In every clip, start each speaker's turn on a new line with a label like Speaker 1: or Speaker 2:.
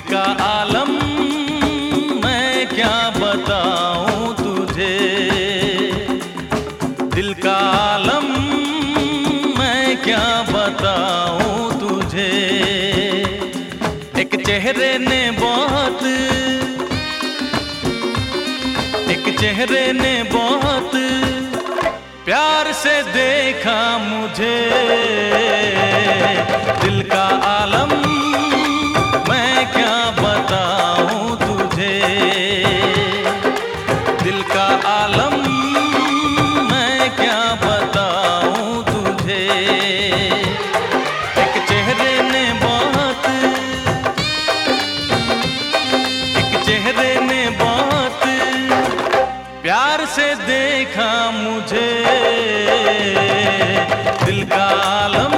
Speaker 1: का आलम मैं क्या बताऊँ तुझे? दिल का आलम मैं क्या बताऊँ तुझे? एक चेहरे ने बहुत, एक चेहरे ने बहुत प्यार से देखा मुझे। दिल का आलम चेहरे ने बात प्यार से देखा मुझे। दिल का आलम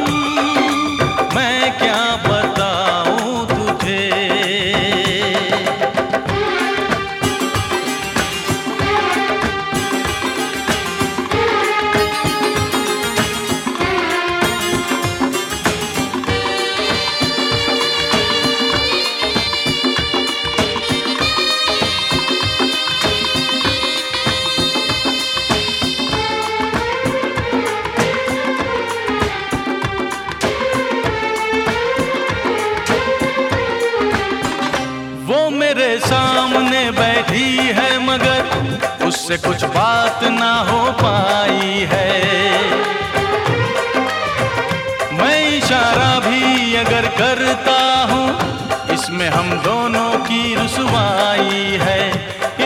Speaker 1: उससे कुछ बात ना हो पाई है। मैं इशारा भी अगर करता हूँ, इसमें हम दोनों की रुसवाई है।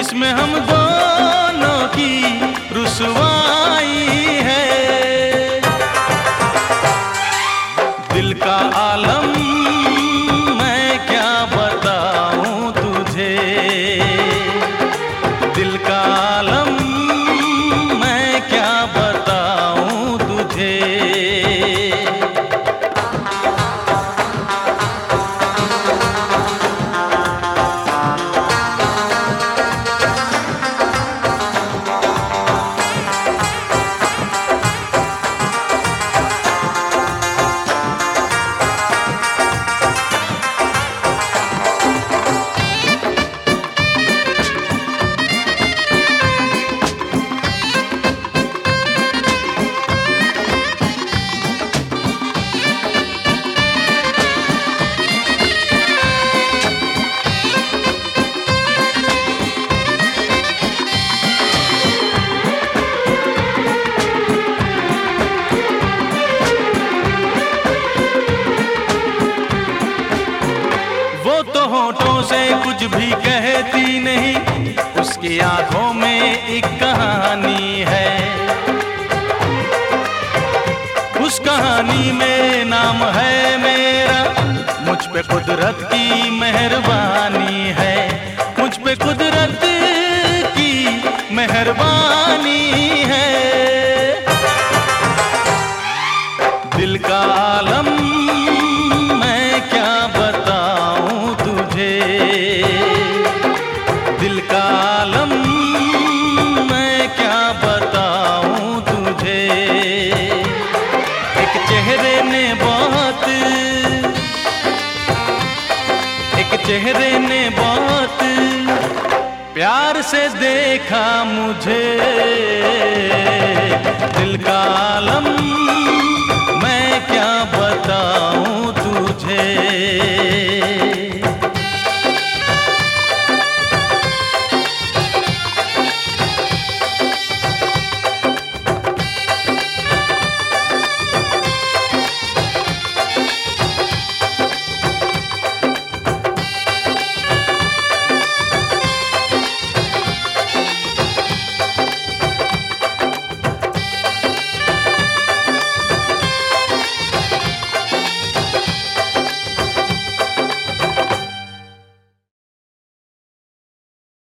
Speaker 1: इसमें हम दोनों की रुसवाई है। दिल का आलम मैं क्या बताऊँ तुझे? तो होठों से कुछ भी कहती नहीं, उसकी आँखों में एक कहानी है। उस कहानी में नाम है मेरा, मुझ पे कुदरत की मेहरबानी है। मुझ पे कुदरत की मेहरबानी है। चेहरे ने बहुत प्यार से देखा मुझे। दिल का आलम